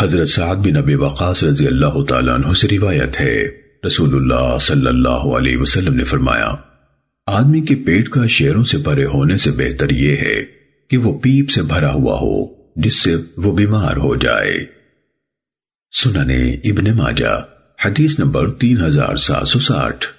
حضرت سعد بن ابی وقاص رضی اللہ تعالیٰ عنہ سے روایت ہے۔ رسول اللہ صلی اللہ علیہ وسلم نے فرمایا، آدمی کے پیٹ کا شیروں سے پرے ہونے سے بہتر یہ ہے کہ وہ پیپ سے بھرا ہوا ہو، جس سے وہ بیمار ہو جائے۔ سننے ابن ماجہ، حدیث نمبر تین ہزار سات سو ساٹھ۔